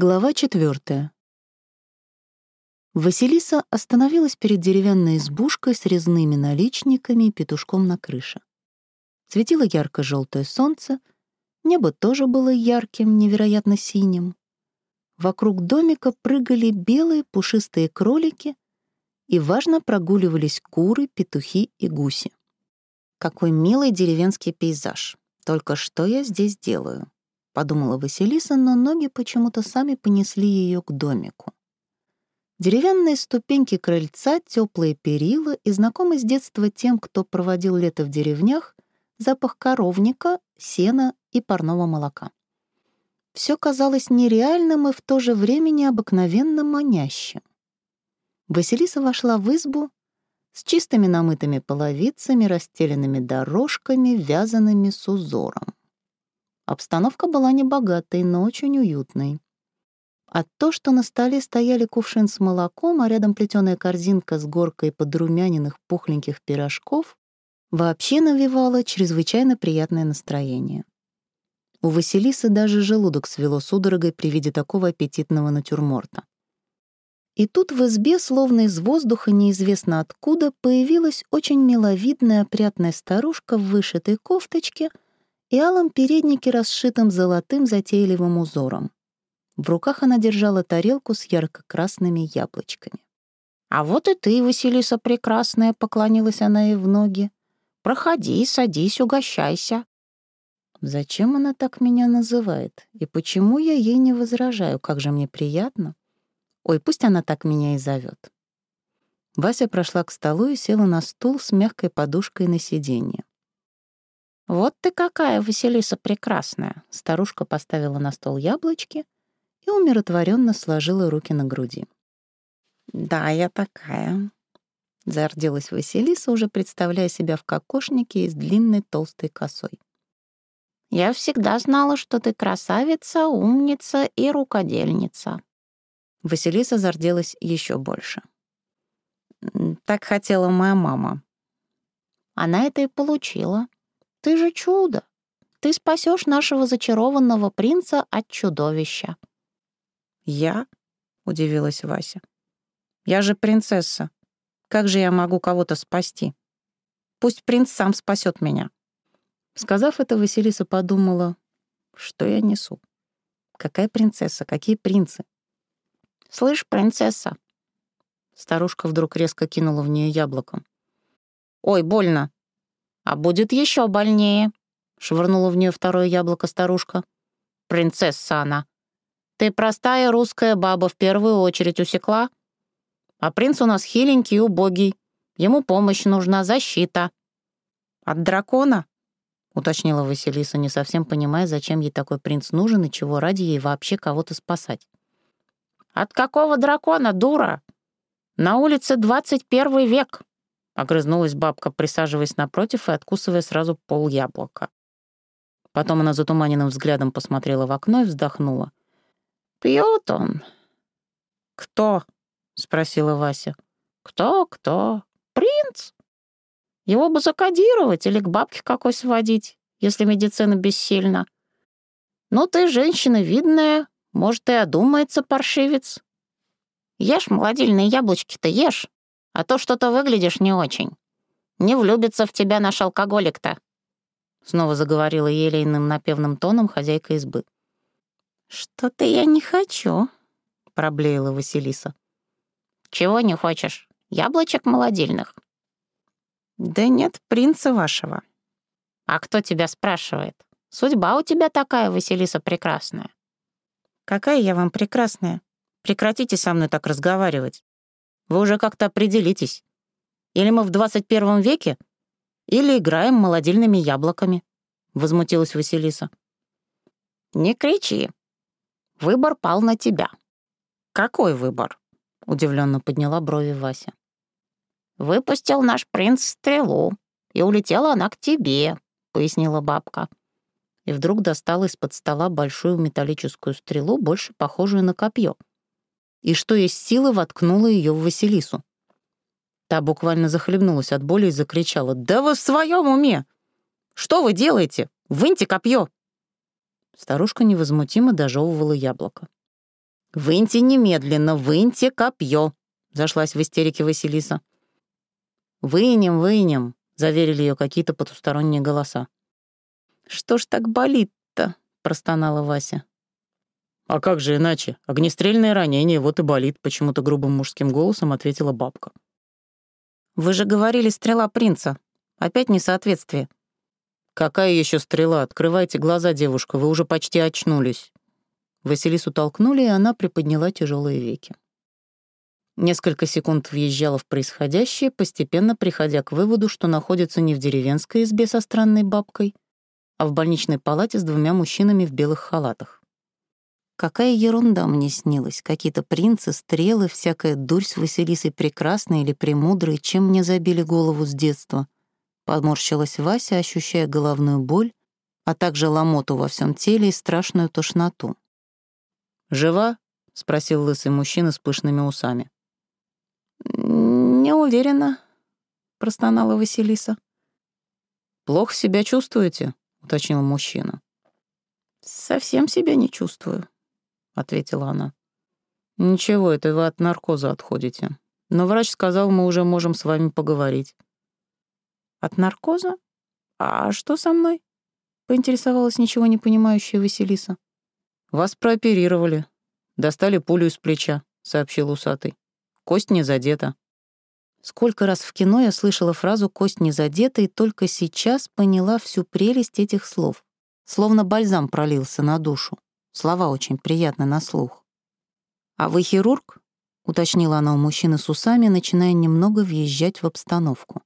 Глава четвертая. Василиса остановилась перед деревянной избушкой с резными наличниками и петушком на крыше. Светило ярко-желтое солнце, небо тоже было ярким, невероятно синим. Вокруг домика прыгали белые пушистые кролики и, важно, прогуливались куры, петухи и гуси. Какой милый деревенский пейзаж. Только что я здесь делаю? Подумала Василиса, но ноги почему-то сами понесли ее к домику. Деревянные ступеньки крыльца, теплые перила и знакомый с детства тем, кто проводил лето в деревнях, запах коровника, сена и парного молока. Все казалось нереальным и в то же время необыкновенно манящим. Василиса вошла в избу с чистыми намытыми половицами, расстеленными дорожками, вязанными с узором. Обстановка была небогатой, но очень уютной. А то, что на столе стояли кувшин с молоком, а рядом плетеная корзинка с горкой подрумяненных пухленьких пирожков, вообще навевало чрезвычайно приятное настроение. У Василисы даже желудок свело судорогой при виде такого аппетитного натюрморта. И тут в избе, словно из воздуха неизвестно откуда, появилась очень миловидная опрятная старушка в вышитой кофточке — и алом переднике, расшитом золотым затейливым узором. В руках она держала тарелку с ярко-красными яблочками. «А вот и ты, Василиса Прекрасная», — поклонилась она ей в ноги. «Проходи, садись, угощайся». Зачем она так меня называет? И почему я ей не возражаю? Как же мне приятно. Ой, пусть она так меня и зовет. Вася прошла к столу и села на стул с мягкой подушкой на сиденье. «Вот ты какая, Василиса прекрасная!» Старушка поставила на стол яблочки и умиротворенно сложила руки на груди. «Да, я такая», — зарделась Василиса, уже представляя себя в кокошнике и с длинной толстой косой. «Я всегда знала, что ты красавица, умница и рукодельница». Василиса зарделась еще больше. «Так хотела моя мама». Она это и получила. Ты же чудо! Ты спасешь нашего зачарованного принца от чудовища». «Я?» — удивилась Вася. «Я же принцесса. Как же я могу кого-то спасти? Пусть принц сам спасет меня». Сказав это, Василиса подумала, что я несу. Какая принцесса? Какие принцы? «Слышь, принцесса!» Старушка вдруг резко кинула в нее яблоком. «Ой, больно!» «А будет еще больнее», — швырнула в нее второе яблоко старушка. «Принцесса она. Ты простая русская баба в первую очередь усекла? А принц у нас хиленький и убогий. Ему помощь нужна, защита». «От дракона?» — уточнила Василиса, не совсем понимая, зачем ей такой принц нужен и чего ради ей вообще кого-то спасать. «От какого дракона, дура? На улице двадцать первый век!» Огрызнулась бабка, присаживаясь напротив и откусывая сразу пол яблока. Потом она затуманенным взглядом посмотрела в окно и вздохнула. «Пьет он». «Кто?» — спросила Вася. «Кто, кто? Принц? Его бы закодировать или к бабке какой сводить, если медицина бессильна. Ну ты женщина видная, может, и одумается паршивец. Ешь молодильные яблочки-то, ешь а то что-то выглядишь не очень. Не влюбится в тебя наш алкоголик-то», — снова заговорила елейным напевным тоном хозяйка избы. «Что-то я не хочу», — проблеяла Василиса. «Чего не хочешь? Яблочек молодильных?» «Да нет принца вашего». «А кто тебя спрашивает? Судьба у тебя такая, Василиса прекрасная». «Какая я вам прекрасная? Прекратите со мной так разговаривать. Вы уже как-то определитесь. Или мы в 21 веке, или играем молодильными яблоками», — возмутилась Василиса. «Не кричи. Выбор пал на тебя». «Какой выбор?» — удивленно подняла брови Вася. «Выпустил наш принц стрелу, и улетела она к тебе», — пояснила бабка. И вдруг достала из-под стола большую металлическую стрелу, больше похожую на копье — и что есть силы воткнула ее в Василису. Та буквально захлебнулась от боли и закричала. «Да вы в своем уме! Что вы делаете? Выньте копье!» Старушка невозмутимо дожевывала яблоко. «Выньте немедленно, выньте копье!» — зашлась в истерике Василиса. «Вынем, вынем», — заверили ее какие-то потусторонние голоса. «Что ж так болит-то?» — простонала Вася. «А как же иначе? Огнестрельное ранение, вот и болит», — почему-то грубым мужским голосом ответила бабка. «Вы же говорили, стрела принца. Опять несоответствие». «Какая еще стрела? Открывайте глаза, девушка, вы уже почти очнулись». Василису толкнули, и она приподняла тяжелые веки. Несколько секунд въезжала в происходящее, постепенно приходя к выводу, что находится не в деревенской избе со странной бабкой, а в больничной палате с двумя мужчинами в белых халатах. Какая ерунда мне снилась, какие-то принцы, стрелы, всякая дурь с Василисой прекрасной или премудрой, чем мне забили голову с детства. Подморщилась Вася, ощущая головную боль, а также ломоту во всем теле и страшную тошноту. «Жива?» — спросил лысый мужчина с пышными усами. «Не уверена», — простонала Василиса. «Плохо себя чувствуете?» — уточнил мужчина. «Совсем себя не чувствую», — ответила она. «Ничего, это вы от наркоза отходите. Но врач сказал, мы уже можем с вами поговорить». «От наркоза? А что со мной?» — поинтересовалась ничего не понимающая Василиса. «Вас прооперировали. Достали пулю из плеча», — сообщил усатый. Кость не задета. Сколько раз в кино я слышала фразу «кость не задета» и только сейчас поняла всю прелесть этих слов. Словно бальзам пролился на душу. Слова очень приятны на слух. «А вы хирург?» — уточнила она у мужчины с усами, начиная немного въезжать в обстановку.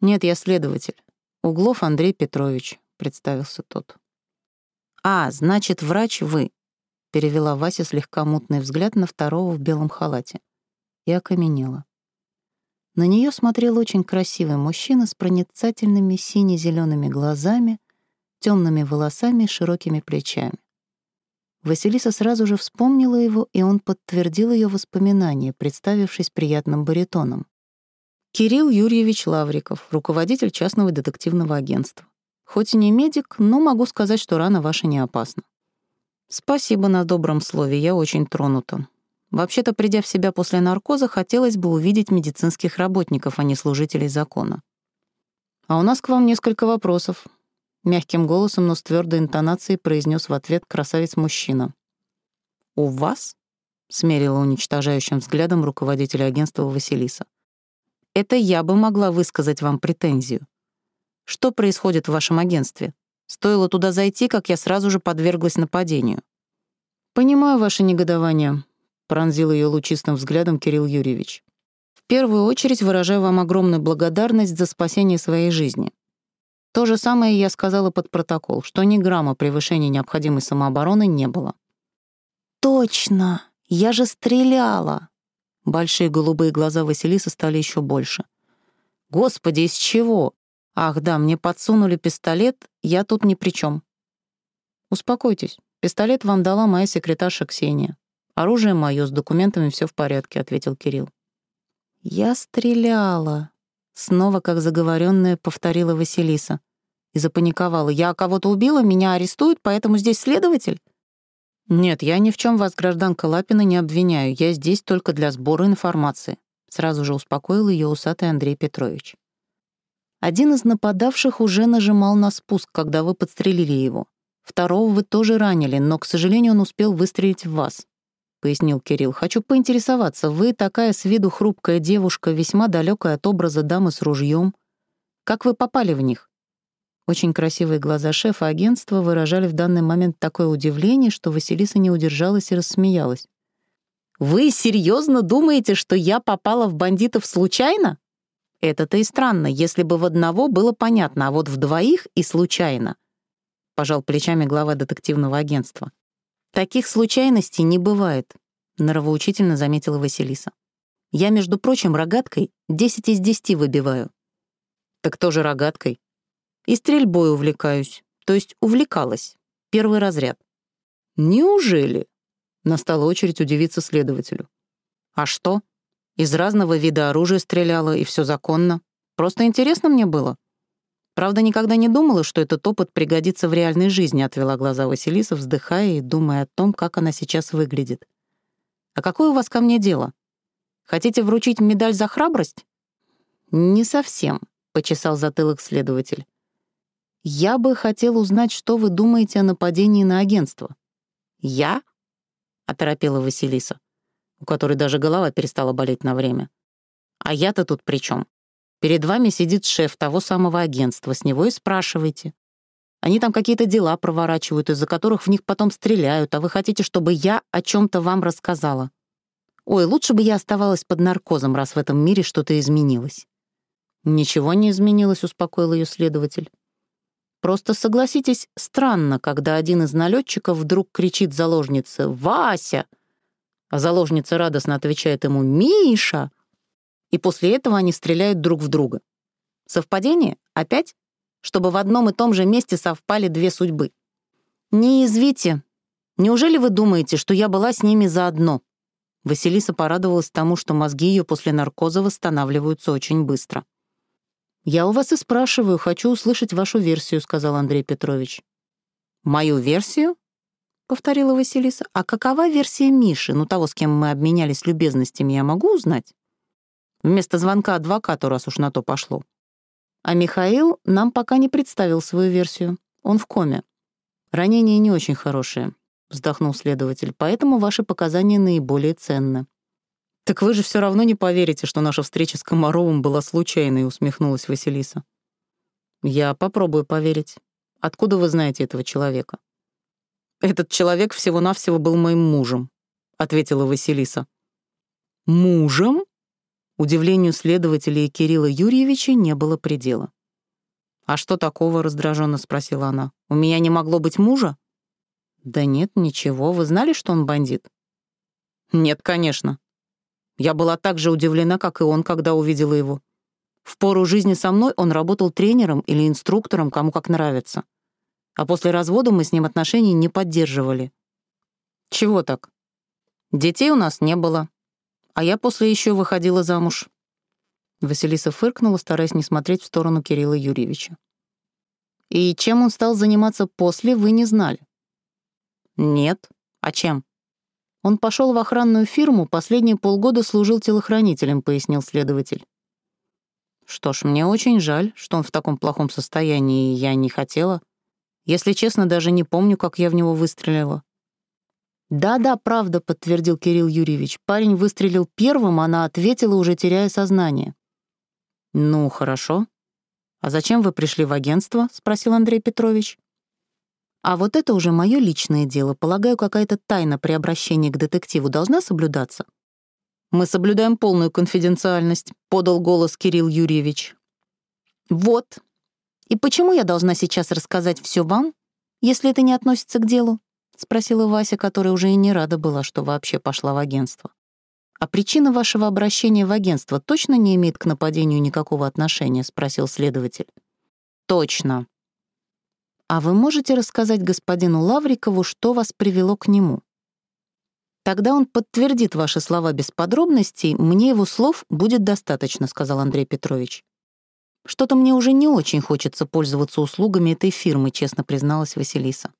«Нет, я следователь. Углов Андрей Петрович», — представился тот. «А, значит, врач вы», — перевела Вася слегка мутный взгляд на второго в белом халате и окаменела. На нее смотрел очень красивый мужчина с проницательными сине-зелеными глазами, темными волосами и широкими плечами. Василиса сразу же вспомнила его, и он подтвердил ее воспоминания, представившись приятным баритоном. Кирилл Юрьевич Лавриков, руководитель частного детективного агентства. Хоть и не медик, но могу сказать, что рана ваша не опасна. Спасибо на добром слове, я очень тронута. Вообще-то, придя в себя после наркоза, хотелось бы увидеть медицинских работников, а не служителей закона. «А у нас к вам несколько вопросов», — мягким голосом, но с твердой интонацией произнес в ответ красавец-мужчина. «У вас?» — смерила уничтожающим взглядом руководителя агентства Василиса. «Это я бы могла высказать вам претензию. Что происходит в вашем агентстве? Стоило туда зайти, как я сразу же подверглась нападению». «Понимаю ваше негодование», — пронзил ее лучистым взглядом Кирилл Юрьевич. «В первую очередь выражаю вам огромную благодарность за спасение своей жизни. То же самое я сказала под протокол, что ни грамма превышения необходимой самообороны не было». «Точно! Я же стреляла!» Большие голубые глаза Василисы стали еще больше. «Господи, из чего? Ах да, мне подсунули пистолет, я тут ни при чем. «Успокойтесь, пистолет вам дала моя секретарша Ксения. «Оружие мое, с документами все в порядке», — ответил Кирилл. «Я стреляла», — снова, как заговоренная, повторила Василиса. И запаниковала. «Я кого-то убила, меня арестуют, поэтому здесь следователь?» «Нет, я ни в чем вас, гражданка Лапина, не обвиняю. Я здесь только для сбора информации», — сразу же успокоил ее усатый Андрей Петрович. «Один из нападавших уже нажимал на спуск, когда вы подстрелили его. Второго вы тоже ранили, но, к сожалению, он успел выстрелить в вас пояснил Кирилл. «Хочу поинтересоваться, вы такая с виду хрупкая девушка, весьма далекая от образа дамы с ружьем. Как вы попали в них?» Очень красивые глаза шефа агентства выражали в данный момент такое удивление, что Василиса не удержалась и рассмеялась. «Вы серьезно думаете, что я попала в бандитов случайно?» «Это-то и странно, если бы в одного было понятно, а вот в двоих и случайно», — пожал плечами глава детективного агентства. «Таких случайностей не бывает», — нравоучительно заметила Василиса. «Я, между прочим, рогаткой 10 из 10 выбиваю». «Так тоже рогаткой?» «И стрельбой увлекаюсь, то есть увлекалась. Первый разряд». «Неужели?» — настала очередь удивиться следователю. «А что? Из разного вида оружия стреляла, и все законно. Просто интересно мне было». Правда, никогда не думала, что этот опыт пригодится в реальной жизни, отвела глаза Василиса, вздыхая и думая о том, как она сейчас выглядит. А какое у вас ко мне дело? Хотите вручить медаль за храбрость?» «Не совсем», — почесал затылок следователь. «Я бы хотел узнать, что вы думаете о нападении на агентство». «Я?» — оторопела Василиса, у которой даже голова перестала болеть на время. «А я-то тут при чем? Перед вами сидит шеф того самого агентства, с него и спрашивайте. Они там какие-то дела проворачивают, из-за которых в них потом стреляют, а вы хотите, чтобы я о чем то вам рассказала. Ой, лучше бы я оставалась под наркозом, раз в этом мире что-то изменилось». «Ничего не изменилось», — успокоил ее следователь. «Просто согласитесь, странно, когда один из налетчиков вдруг кричит заложнице «Вася!», а заложница радостно отвечает ему «Миша!», и после этого они стреляют друг в друга. Совпадение? Опять? Чтобы в одном и том же месте совпали две судьбы. Не извите. Неужели вы думаете, что я была с ними заодно? Василиса порадовалась тому, что мозги ее после наркоза восстанавливаются очень быстро. «Я у вас и спрашиваю, хочу услышать вашу версию», — сказал Андрей Петрович. «Мою версию?» — повторила Василиса. «А какова версия Миши, ну того, с кем мы обменялись любезностями, я могу узнать?» Вместо звонка адвокату, раз уж на то пошло. А Михаил нам пока не представил свою версию. Он в коме. Ранения не очень хорошие вздохнул следователь, поэтому ваши показания наиболее ценны. «Так вы же все равно не поверите, что наша встреча с Комаровым была случайной», — усмехнулась Василиса. «Я попробую поверить. Откуда вы знаете этого человека?» «Этот человек всего-навсего был моим мужем», — ответила Василиса. «Мужем?» Удивлению следователя и Кирилла Юрьевича не было предела. «А что такого?» — раздраженно спросила она. «У меня не могло быть мужа?» «Да нет, ничего. Вы знали, что он бандит?» «Нет, конечно. Я была так же удивлена, как и он, когда увидела его. В пору жизни со мной он работал тренером или инструктором, кому как нравится. А после развода мы с ним отношений не поддерживали. Чего так? Детей у нас не было. А я после еще выходила замуж. Василиса фыркнула, стараясь не смотреть в сторону Кирилла Юрьевича. И чем он стал заниматься после, вы не знали. «Нет. А чем?» «Он пошел в охранную фирму, последние полгода служил телохранителем», — пояснил следователь. «Что ж, мне очень жаль, что он в таком плохом состоянии, и я не хотела. Если честно, даже не помню, как я в него выстрелила». «Да-да, правда», — подтвердил Кирилл Юрьевич. Парень выстрелил первым, она ответила, уже теряя сознание. «Ну, хорошо. А зачем вы пришли в агентство?» — спросил Андрей Петрович. А вот это уже мое личное дело. Полагаю, какая-то тайна при обращении к детективу должна соблюдаться? Мы соблюдаем полную конфиденциальность, подал голос Кирилл Юрьевич. Вот. И почему я должна сейчас рассказать все вам, если это не относится к делу? Спросила Вася, которая уже и не рада была, что вообще пошла в агентство. «А причина вашего обращения в агентство точно не имеет к нападению никакого отношения?» — спросил следователь. «Точно», а вы можете рассказать господину Лаврикову, что вас привело к нему? Тогда он подтвердит ваши слова без подробностей, мне его слов будет достаточно, сказал Андрей Петрович. Что-то мне уже не очень хочется пользоваться услугами этой фирмы, честно призналась Василиса.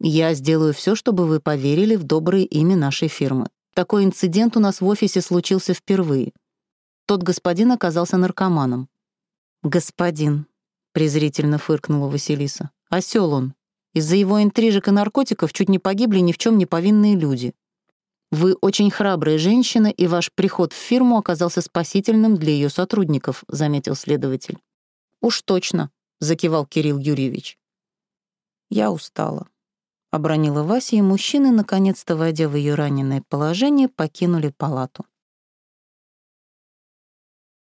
Я сделаю все, чтобы вы поверили в доброе имя нашей фирмы. Такой инцидент у нас в офисе случился впервые. Тот господин оказался наркоманом. «Господин», — презрительно фыркнула Василиса. Осел он. Из-за его интрижек и наркотиков чуть не погибли ни в чем не повинные люди. Вы очень храбрая женщина, и ваш приход в фирму оказался спасительным для ее сотрудников», — заметил следователь. «Уж точно», — закивал Кирилл Юрьевич. «Я устала», — обронила Вася, и мужчины, наконец-то войдя в ее раненое положение, покинули палату.